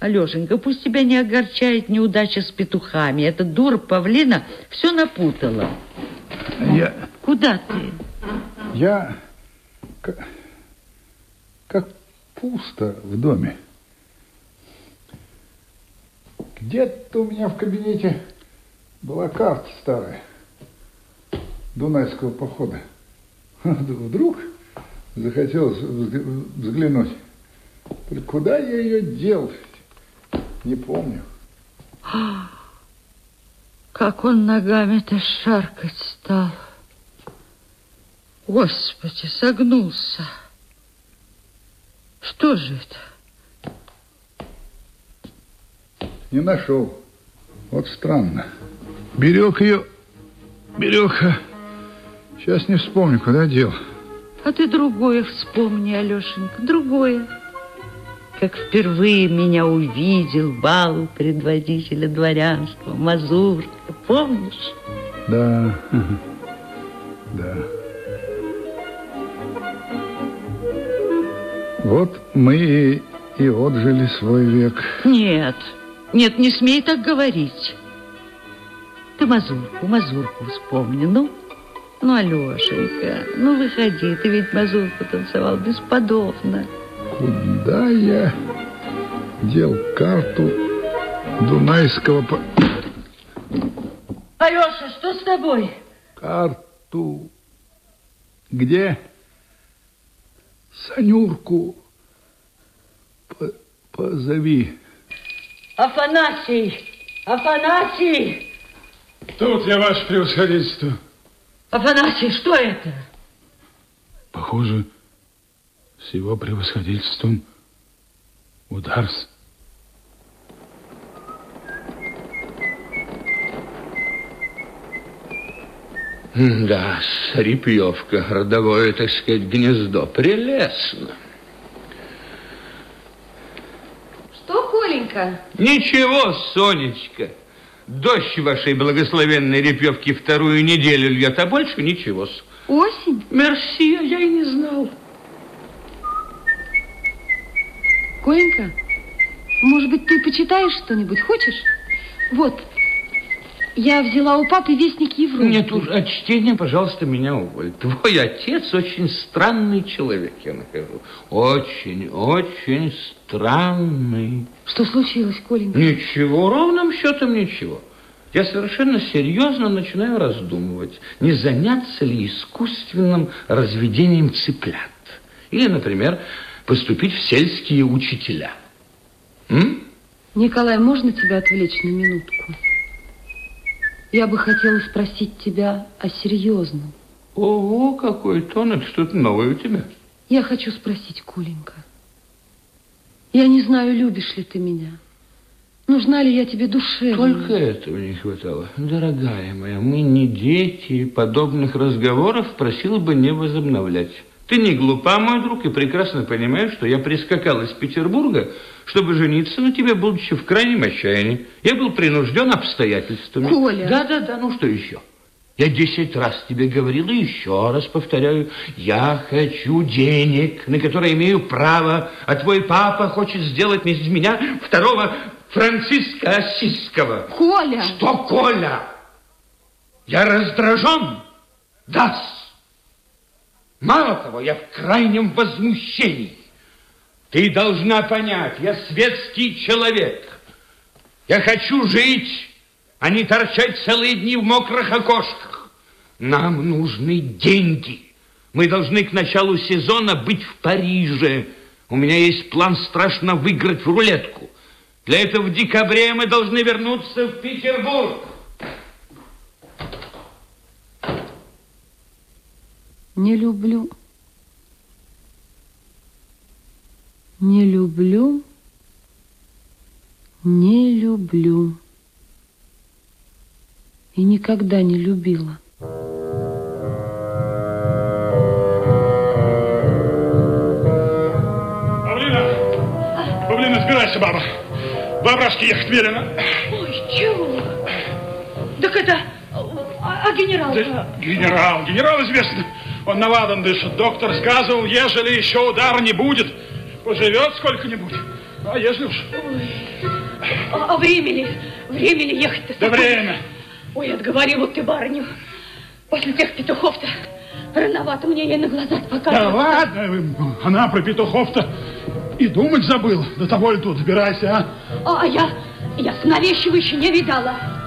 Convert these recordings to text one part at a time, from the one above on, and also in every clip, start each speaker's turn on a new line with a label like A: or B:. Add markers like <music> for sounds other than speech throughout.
A: Алешенька, пусть тебя не огорчает неудача с петухами. Эта дура павлина все напутала.
B: Я...
A: Куда ты?
B: Я... Как, как пусто в доме. Где-то у меня в кабинете была карта старая Дунайского похода. <laughs> Вдруг захотелось взглянуть. Куда я ее дел? Не помню.
A: Как он ногами-то шаркать стал. Господи, согнулся. Что же это?
B: Не нашел. Вот странно. Берег ее, берег, сейчас не вспомню, куда дел.
A: А ты другое вспомни, Алешенька, другое. Как впервые меня увидел бал предводителя дворянства, Мазурка, помнишь?
B: Да, да. Вот мы и, и отжили свой век.
A: Нет, нет, не смей так говорить. Ты мазурку, мазурку вспомни, ну. Ну, Алешенька, ну выходи, ты ведь мазурку танцевал бесподобно.
B: Куда я дел карту Дунайского... По...
A: Алеша, что с тобой?
B: Карту... Где? Санюрку по позови.
A: Афанасий! Афанасий!
C: Тут я, ваше превосходительство.
A: Афанасий, что это?
C: Похоже, с его превосходительством ударс.
D: Да, репьевка, родовое, так сказать, гнездо. Прелестно.
E: Что, Коленька?
D: Ничего, Сонечка. Дождь вашей благословенной репьевки вторую неделю льет, а больше ничего.
E: Осень?
D: Мерси, а я и не знал.
E: Коленька, может быть, ты почитаешь что-нибудь? Хочешь? Вот, я взяла у папы вестник Европы.
D: Нет уж, от чтения, пожалуйста, меня уволь. Твой отец очень странный человек, я нахожу. Очень, очень странный.
E: Что случилось, Коленька?
D: Ничего, ровным счетом ничего. Я совершенно серьезно начинаю раздумывать, не заняться ли искусственным разведением цыплят. Или, например, поступить в сельские учителя. М?
E: Николай, можно тебя отвлечь на минутку? Я бы хотела спросить тебя о серьезном.
D: Ого, какой тон, это что-то новое у тебя.
E: Я хочу спросить, Куленька. Я не знаю, любишь ли ты меня. Нужна ли я тебе душевно?
D: Только этого не хватало. Дорогая моя, мы не дети, подобных разговоров просил бы не возобновлять. Ты не глупа, мой друг, и прекрасно понимаешь, что я прискакал из Петербурга, чтобы жениться на тебе, будучи в крайнем отчаянии. Я был принужден обстоятельствами.
E: Коля!
D: Да-да-да, ну что еще? Я десять раз тебе говорил и еще раз повторяю. Я хочу денег, на которые имею право, а твой папа хочет сделать из меня второго Франциска Осиского.
E: Коля!
D: Что, Коля? Я раздражен? Да. Мало того, я в крайнем возмущении. Ты должна понять, я светский человек. Я хочу жить, а не торчать целые дни в мокрых окошках. Нам нужны деньги. Мы должны к началу сезона быть в Париже. У меня есть план страшно выиграть в рулетку. Для этого в декабре мы должны вернуться в Петербург.
E: Не люблю. Не люблю. Не люблю. И никогда не любила.
C: Павлина! Павлина, сбирайся, баба. Бабрашки ехать велено.
F: Ой, чего? Так это... А, а генерал?
C: Да, генерал, генерал известно. Он на дышит. Доктор сказал, ежели еще удара не будет, поживет сколько-нибудь. А если уж...
F: А, а время ли? Время ли ехать-то?
C: Да время.
F: Ой, отговорила ты барыню. После тех петухов-то рановато мне ей на глаза
C: Да
F: показывать.
C: ладно, она про петухов-то и думать забыла. До того ли тут сбирайся, а?
F: А, а я, я сновещего еще не видала.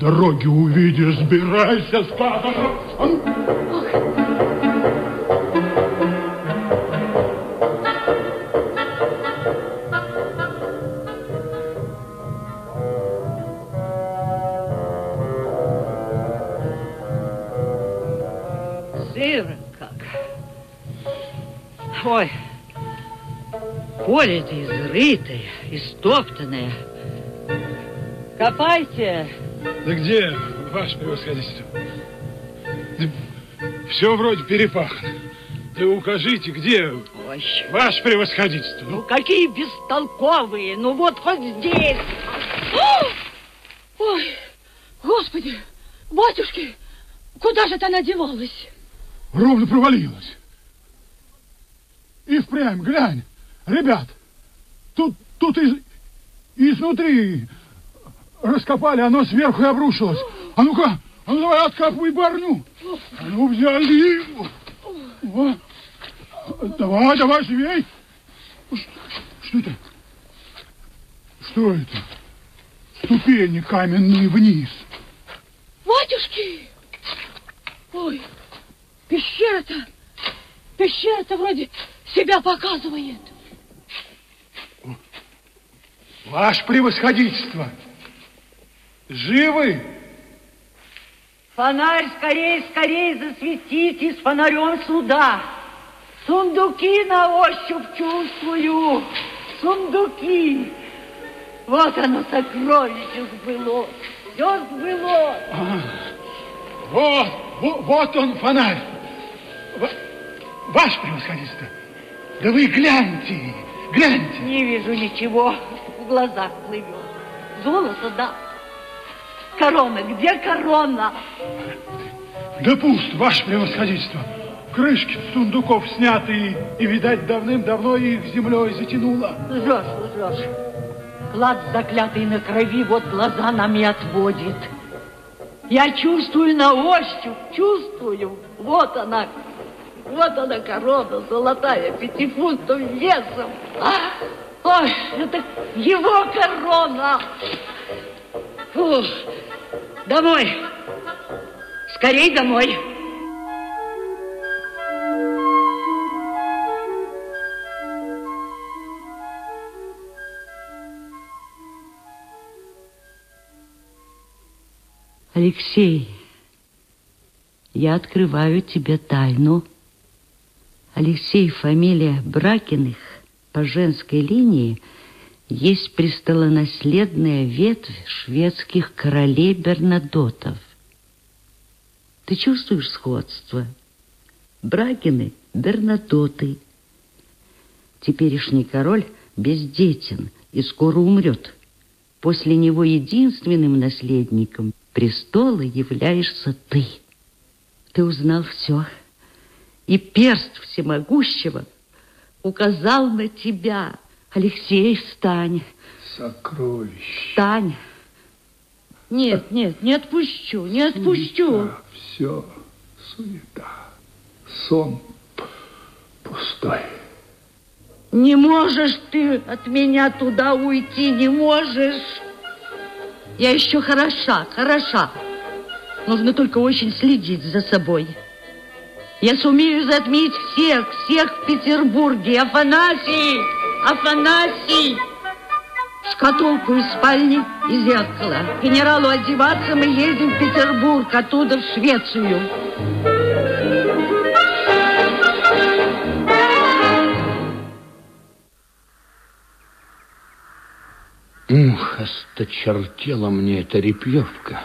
C: Дороги увидишь, сбирайся,
A: как. Ой, поле-то изрытое, истоптанное. Копайте.
C: Да где, ваше превосходительство? Все вроде перепахано. Да укажите, где
A: Ой,
C: ваше превосходительство?
A: ну какие бестолковые, ну вот хоть здесь.
F: Ой, господи, батюшки, куда же она девалась?
C: Ровно провалилась. И впрямь, глянь, ребят, тут, тут из, изнутри раскопали, оно сверху и обрушилось. А ну-ка, а ну давай откапывай барню. А ну взяли. О, Давай, давай, живей. Ш- Что это? Что это? Ступени каменные вниз.
F: Батюшки! Ой, пещера-то, пещера-то вроде себя показывает.
C: Ваше превосходительство, живы?
A: Фонарь скорее, скорее засветите с фонарем сюда. Сундуки на ощупь чувствую. Сундуки. Вот оно, сокровище сбылось. Все сбылось.
C: Вот, во- вот, он фонарь. Ва- Ваше превосходительство, да вы гляньте, гляньте.
A: Не вижу ничего. В глазах плывет. Золото, да. Корона, где корона?
C: Да пусть, ваше превосходительство. Крышки сундуков сняты и, видать, давным-давно их землей затянуло.
A: Лжешь, лжешь. Клад заклятый на крови, вот глаза нам и отводит. Я чувствую на ощупь, чувствую. Вот она, вот она корона золотая, пяти фунтов весом. А, ой, это его корона. Фу, домой, скорей домой. Алексей, я открываю тебе тайну. Алексей, фамилия Бракиных по женской линии есть престолонаследная ветвь шведских королей Бернадотов. Ты чувствуешь сходство? Бракины – Бернадоты. Теперешний король бездетен и скоро умрет. После него единственным наследником престола являешься ты. Ты узнал все, и перст всемогущего указал на тебя. Алексей, встань,
B: Сокровище.
A: встань. Нет, нет, не отпущу, не отпущу.
B: Все суета. Сон пустой.
A: Не можешь ты от меня туда уйти, не можешь. Я еще хороша, хороша. Нужно только очень следить за собой. Я сумею затмить всех, всех в Петербурге. Афанасий! Афанасий! Шкатулку из спальни и зеркало. Генералу одеваться мы едем в Петербург, оттуда в Швецию.
D: Ух, осточертела мне эта репьевка.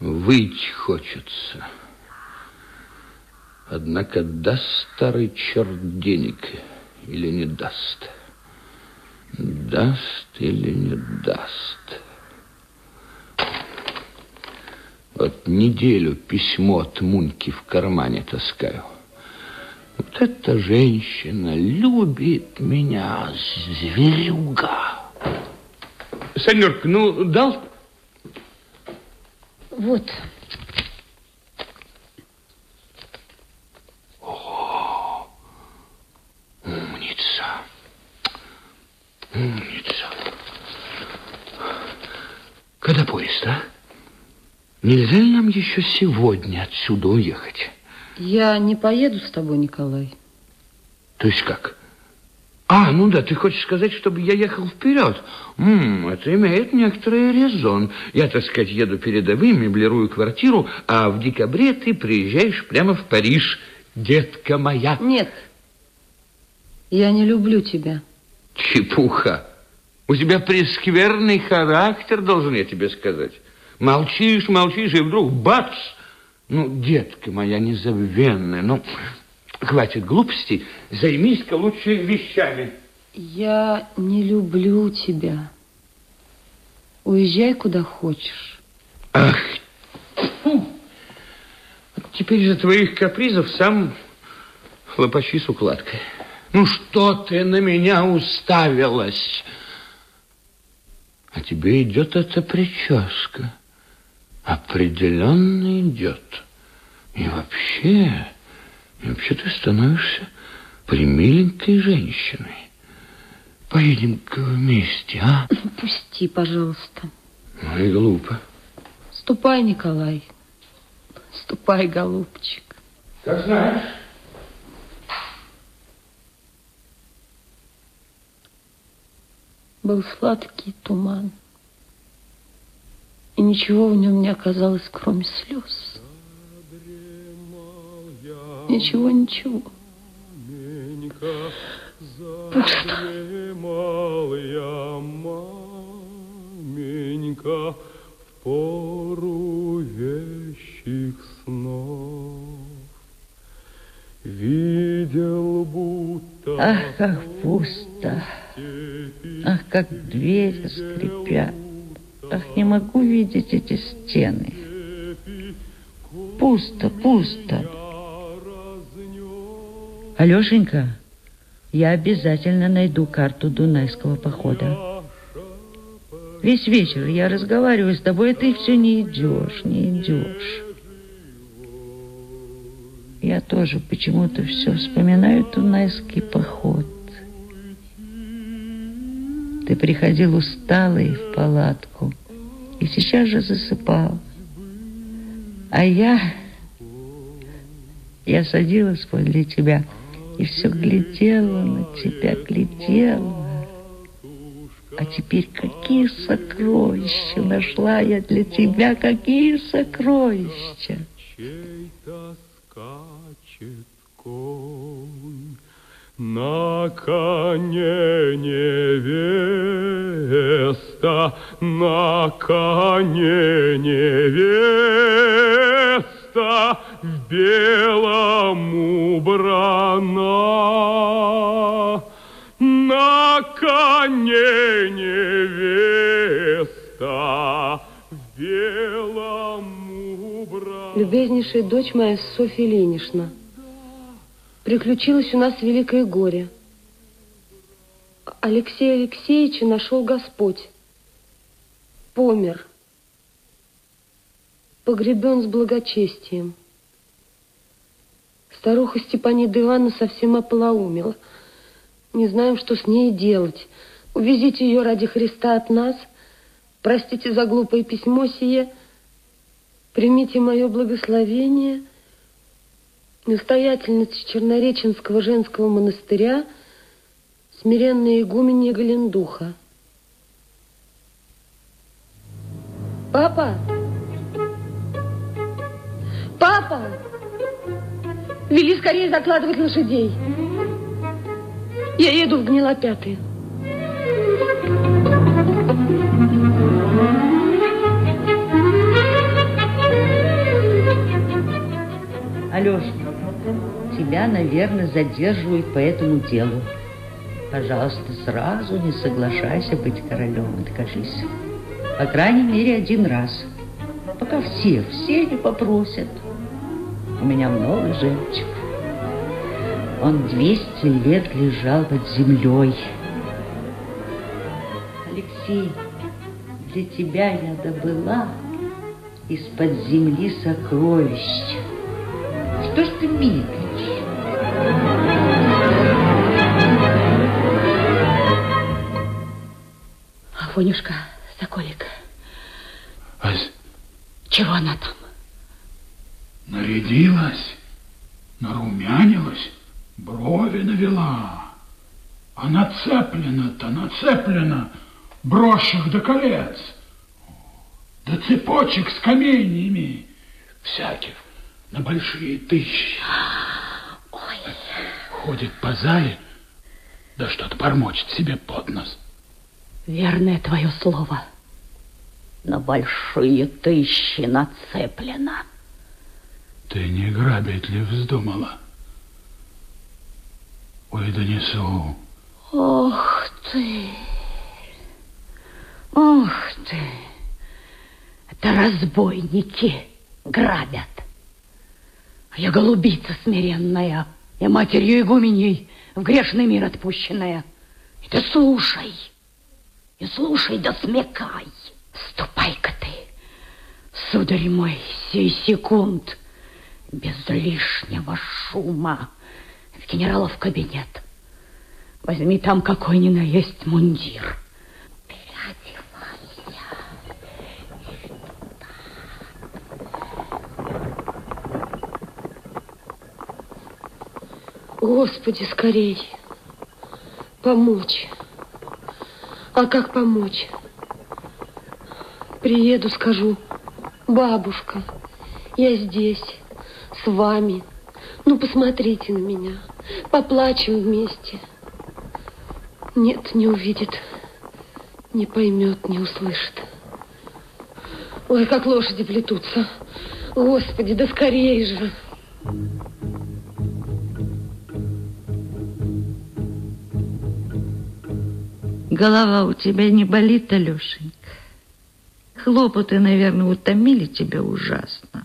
D: Выйти хочется. Однако даст старый черт денег или не даст? Даст или не даст? Вот неделю письмо от Муньки в кармане таскаю. Вот эта женщина любит меня, зверюга. Санюрка, ну, дал?
E: Вот.
D: Умница. Умница. Когда поезд, а? Нельзя ли нам еще сегодня отсюда уехать?
E: Я не поеду с тобой, Николай.
D: То есть как? А, ну да, ты хочешь сказать, чтобы я ехал вперед? М -м, это имеет некоторый резон. Я, так сказать, еду передовым, меблирую квартиру, а в декабре ты приезжаешь прямо в Париж, детка моя.
E: Нет, я не люблю тебя.
D: Чепуха. У тебя прескверный характер, должен я тебе сказать. Молчишь, молчишь, и вдруг бац! Ну, детка моя незабвенная, ну, хватит глупостей, займись-ка лучше вещами.
E: Я не люблю тебя. Уезжай куда хочешь.
D: Ах, фу. Теперь из-за твоих капризов сам хлопачи с укладкой. Ну, что ты на меня уставилась? А тебе идет эта прическа. Определенно идет. И вообще, и вообще ты становишься примиленькой женщиной. Поедем-ка вместе, а?
E: Пусти, пожалуйста.
D: Ну и глупо.
E: Ступай, Николай. Ступай, голубчик.
D: Как знаешь.
E: Был сладкий туман. И ничего в нем не оказалось, кроме слез. Ничего, ничего. Пусто.
G: я маменька в пору вещих снов. Видел, будто...
A: Ах, как пусто. Ах, как двери скрипят. Ах, не могу видеть эти стены. Пусто, пусто. Алешенька, я обязательно найду карту Дунайского похода. Весь вечер я разговариваю с тобой, а ты все не идешь, не идешь. Я тоже почему-то все вспоминаю Дунайский поход. Ты приходил усталый в палатку и сейчас же засыпал. А я... Я садилась подле тебя и все глядела на тебя, глядела. А теперь какие сокровища нашла я для тебя, какие сокровища.
G: Коне невеста, на коне невеста, в белом убрана. На коне невеста, в белом убрана.
E: Любезнейшая дочь моя Софья Ильинична, приключилось у нас великое горе. Алексея Алексеевича нашел Господь. Помер. Погребен с благочестием. Старуха Степанида Ивановна совсем ополоумела. Не знаем, что с ней делать. Увезите ее ради Христа от нас. Простите за глупое письмо сие. Примите мое благословение. Настоятельница Чернореченского женского монастыря, смиренная игуменья Галендуха. Папа! Папа! Вели скорее закладывать лошадей. Я еду в Гнилопятые.
A: Алеша, тебя, наверное, задерживают по этому делу. Пожалуйста, сразу не соглашайся быть королем, откажись. По крайней мере, один раз. Пока все, все не попросят. У меня много жемчуг. Он 200 лет лежал под землей. Алексей, для тебя я добыла из-под земли сокровищ. Что ж ты медлишь?
F: Афонюшка, Соколик,
C: Ась,
F: чего она там?
C: нарядилась, нарумянилась, брови навела. А нацеплено-то, нацеплено брошек до колец, до цепочек с каменьями всяких на большие тысячи. Ходит по зале, да что-то бормочет себе под нос.
F: Верное твое слово. На большие тысячи нацеплено.
C: Ты не грабить ли вздумала? Ой, донесу.
F: Ох ты! Ох ты! Это разбойники грабят. А я голубица смиренная, я матерью игуменей в грешный мир отпущенная. И ты слушай, и слушай, да смекай. Ступай-ка ты, сударь мой, сей секунд, без лишнего шума в генералов кабинет. Возьми там какой ни на есть мундир.
E: Господи, скорей. Помочь. А как помочь? Приеду, скажу. Бабушка, я здесь, с вами. Ну, посмотрите на меня. Поплачем вместе. Нет, не увидит. Не поймет, не услышит. Ой, как лошади плетутся. Господи, да скорее же.
A: Голова у тебя не болит, Алешенька? Хлопоты, наверное, утомили тебя ужасно.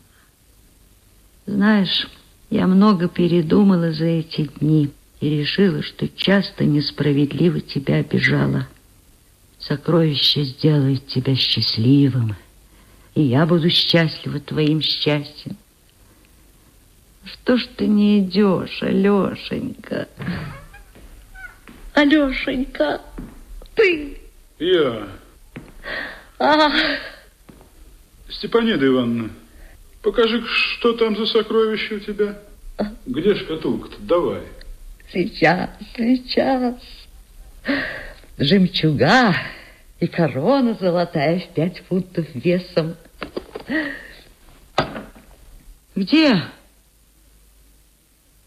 A: Знаешь, я много передумала за эти дни и решила, что часто несправедливо тебя обижала. Сокровище сделает тебя счастливым, и я буду счастлива твоим счастьем. Что ж ты не идешь, Алешенька? Алешенька, ты...
C: Я,
A: А,
C: Степанида Ивановна, покажи, что там за сокровище у тебя. Где шкатулка-то? Давай.
A: сейчас, сейчас. Жемчуга и корона золотая в пять фунтов весом. Где?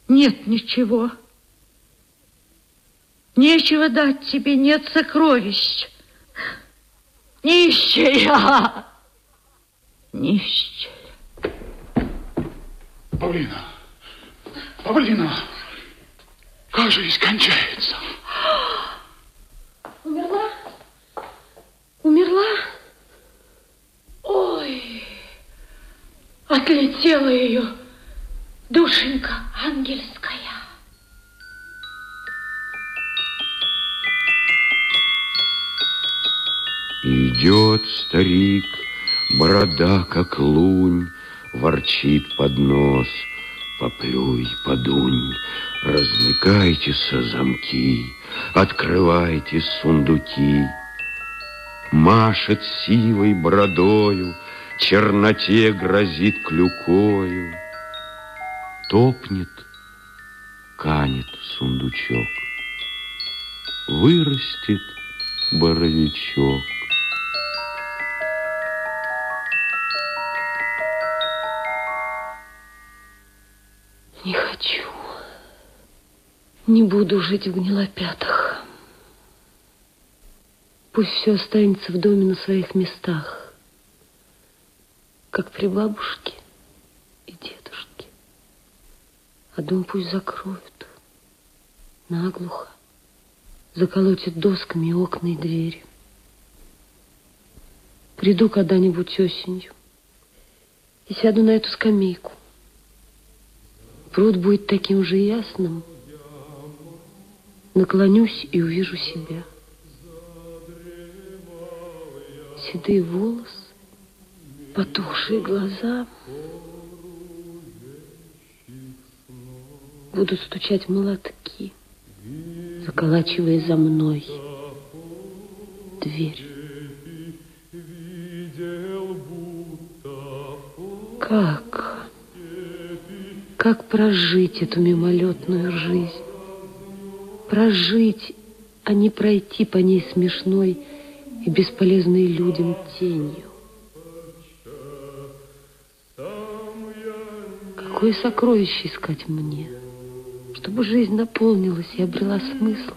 A: Нет ничего. Нечего дать тебе, нет сокровищ. Нищая! Нищая.
C: Павлина, Павлина, как же и скончается?
E: Умерла? Умерла?
F: Ой, отлетела ее душенька ангельская.
H: Идет старик, борода как лунь, Ворчит под нос, поплюй, подунь, Размыкайтесь замки, открывайте сундуки. Машет сивой бородою, черноте грозит клюкою. Топнет, канет сундучок, вырастет боровичок.
E: Не буду жить в гнилопятах. Пусть все останется в доме на своих местах, как при бабушке и дедушке. А дом пусть закроют наглухо, заколотят досками окна и двери. Приду когда-нибудь осенью и сяду на эту скамейку. Пруд будет таким же ясным, Наклонюсь и увижу себя. Седые волосы, потухшие глаза. Будут стучать молотки, заколачивая за мной дверь. Как? Как прожить эту мимолетную жизнь? Прожить, а не пройти по ней смешной и бесполезной людям тенью. Какое сокровище искать мне, чтобы жизнь наполнилась и обрела смысл?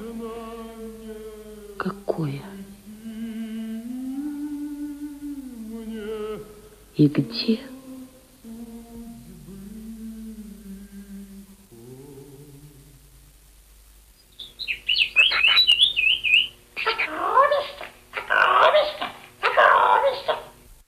E: Какое? И где?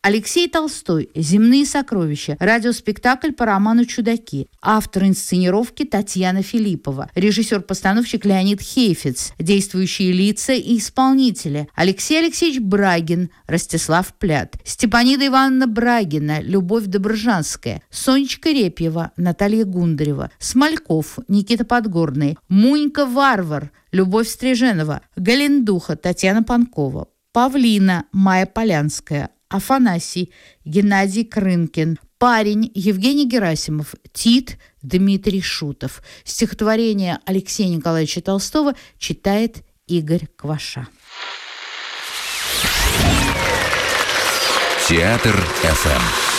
I: Алексей Толстой «Земные сокровища», радиоспектакль по роману «Чудаки», автор инсценировки Татьяна Филиппова, режиссер-постановщик Леонид Хейфиц, действующие лица и исполнители Алексей Алексеевич Брагин, Ростислав Плят, Степанида Ивановна Брагина, Любовь Добржанская, Сонечка Репьева, Наталья Гундарева, Смольков, Никита Подгорный, Мунька Варвар, Любовь Стриженова, Галендуха, Татьяна Панкова, Павлина, Майя Полянская, Афанасий, Геннадий Крынкин, парень Евгений Герасимов, Тит Дмитрий Шутов. Стихотворение Алексея Николаевича Толстого читает Игорь Кваша.
J: Театр ФМ.